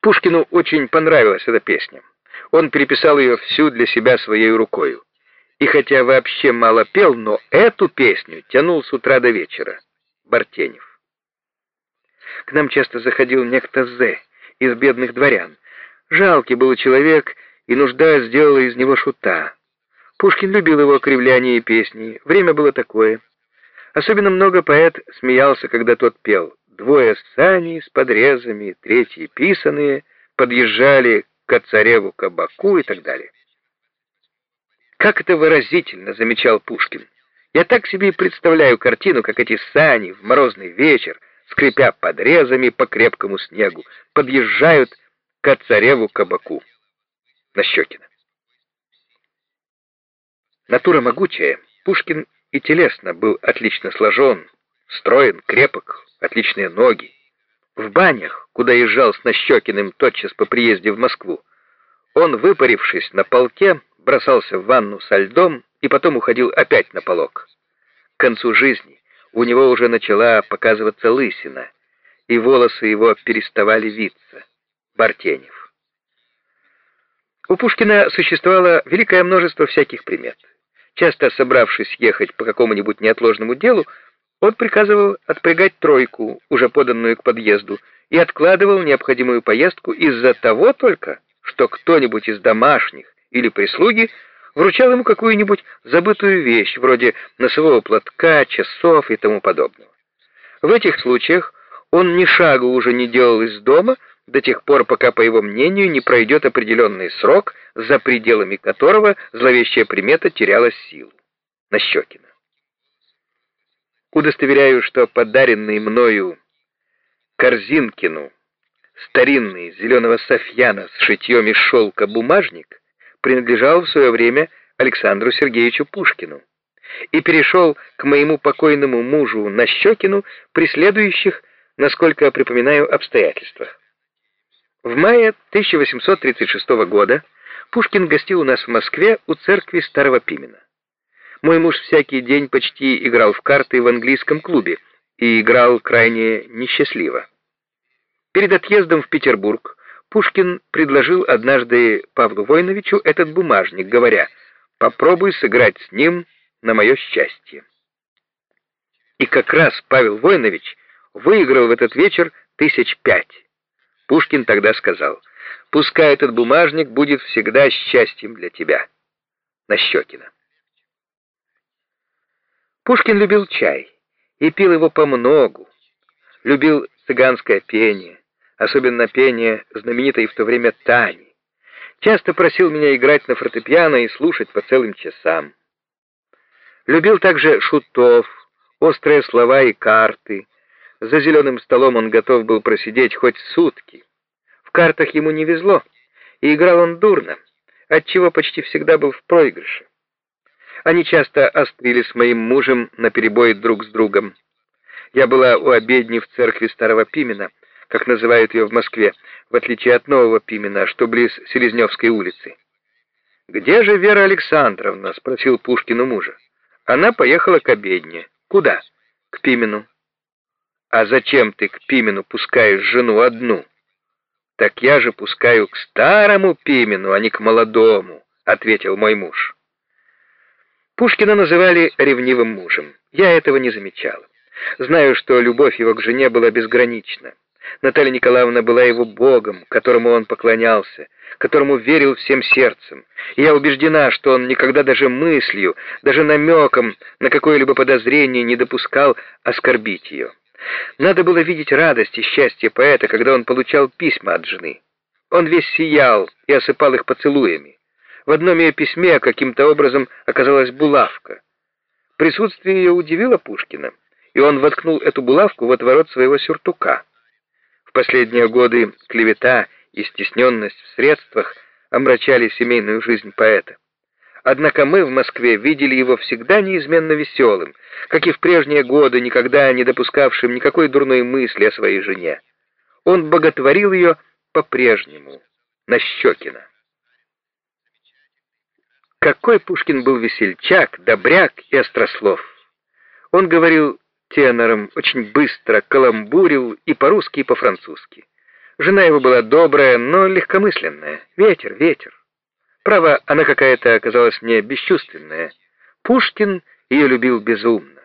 Пушкину очень понравилась эта песня. Он переписал ее всю для себя своей рукою. И хотя вообще мало пел, но эту песню тянул с утра до вечера. Бартенев. К нам часто заходил некто З. из бедных дворян. Жалкий был человек, и нужда сделала из него шута. Пушкин любил его кривляние и песни. Время было такое. Особенно много поэт смеялся, когда тот пел. Двое сани с подрезами, третьи писаные, подъезжали к цареву кабаку и так далее. Как это выразительно, замечал Пушкин. Я так себе и представляю картину, как эти сани в морозный вечер, скрипя подрезами по крепкому снегу, подъезжают к цареву кабаку. Нащекина. Натура могучая, Пушкин и телесно был отлично сложен, строен, крепок, отличные ноги. В банях, куда езжал с Нащекиным тотчас по приезде в Москву, он, выпарившись на полке, бросался в ванну со льдом и потом уходил опять на полок. К концу жизни у него уже начала показываться лысина, и волосы его переставали виться. Бартенев. У Пушкина существовало великое множество всяких примет. Часто собравшись ехать по какому-нибудь неотложному делу, он приказывал отпрягать тройку, уже поданную к подъезду, и откладывал необходимую поездку из-за того только, что кто-нибудь из домашних или прислуги вручал ему какую-нибудь забытую вещь, вроде носового платка, часов и тому подобного. В этих случаях он ни шагу уже не делал из дома до тех пор, пока, по его мнению, не пройдет определенный срок, за пределами которого зловещая примета теряла силу. Нащекина. Удостоверяю, что подаренный мною Корзинкину старинный зеленого софьяна с шитьем из шелка бумажник принадлежал в свое время Александру Сергеевичу Пушкину и перешел к моему покойному мужу Нащекину при следующих, насколько я припоминаю, обстоятельствах. В мае 1836 года Пушкин гостил у нас в Москве у церкви Старого Пимена. Мой муж всякий день почти играл в карты в английском клубе и играл крайне несчастливо. Перед отъездом в Петербург Пушкин предложил однажды Павлу Войновичу этот бумажник, говоря «попробуй сыграть с ним на мое счастье». И как раз Павел Войнович выиграл в этот вечер тысяч пять. Пушкин тогда сказал «Пускай этот бумажник будет всегда счастьем для тебя». Нащекина. Пушкин любил чай и пил его помногу, любил цыганское пение, особенно пение знаменитой в то время Тани. Часто просил меня играть на фортепиано и слушать по целым часам. Любил также шутов, острые слова и карты. За зеленым столом он готов был просидеть хоть сутки. В картах ему не везло, и играл он дурно, отчего почти всегда был в проигрыше. Они часто острили с моим мужем на перебой друг с другом. Я была у обедни в церкви Старого Пимена, как называют ее в Москве, в отличие от Нового Пимена, что близ Селезневской улицы. «Где же Вера Александровна?» — спросил Пушкин у мужа. «Она поехала к обедне. Куда?» «К Пимену». «А зачем ты к Пимену пускаешь жену одну?» «Так я же пускаю к старому Пимену, а не к молодому», — ответил мой муж. Пушкина называли ревнивым мужем. Я этого не замечал. Знаю, что любовь его к жене была безгранична. Наталья Николаевна была его богом, которому он поклонялся, которому верил всем сердцем. И я убеждена, что он никогда даже мыслью, даже намеком на какое-либо подозрение не допускал оскорбить ее. Надо было видеть радость и счастье поэта, когда он получал письма от жены. Он весь сиял и осыпал их поцелуями. В одном ее письме каким-то образом оказалась булавка. Присутствие ее удивило Пушкина, и он воткнул эту булавку в отворот своего сюртука. В последние годы клевета и стесненность в средствах омрачали семейную жизнь поэта. Однако мы в Москве видели его всегда неизменно веселым, как и в прежние годы, никогда не допускавшим никакой дурной мысли о своей жене. Он боготворил ее по-прежнему, Нащекина. Какой Пушкин был весельчак, добряк и острослов! Он говорил тенором, очень быстро каламбурил и по-русски, и по-французски. Жена его была добрая, но легкомысленная. Ветер, ветер. Право, она какая-то оказалась мне бесчувственная. Пушкин ее любил безумно.